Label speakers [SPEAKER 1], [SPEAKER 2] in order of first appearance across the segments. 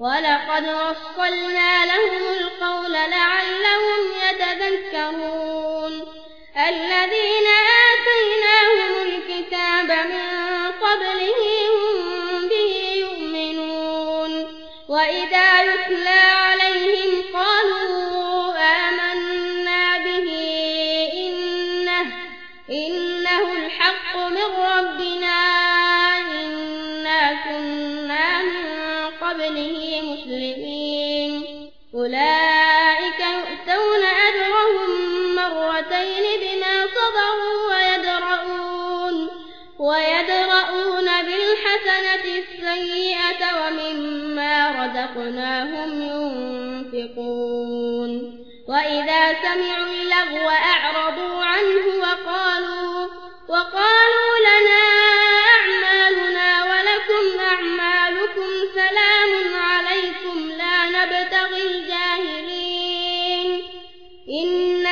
[SPEAKER 1] ولقد وصلنا لهم القول لعلهم يتذكرون. الذين آتيناهم الكتاب من قبله هم به يؤمنون. وإذا يتلى عليهم قالوا آمنا به. إنه, إنه الحق من ربنا. أولئك يؤتون أجرهم مرتين بما صبروا ويدرؤون, ويدرؤون بالحسنة السيئة ومما رزقناهم ينفقون وإذا سمعوا اللغو أعرضوا عنه وقالوا, وقالوا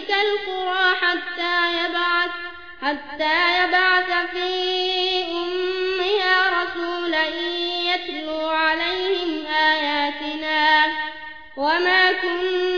[SPEAKER 1] مهلك القرى حتى يبعث حتى يبعث في أمها رسولا يتلو عليهم آياتنا وما كنا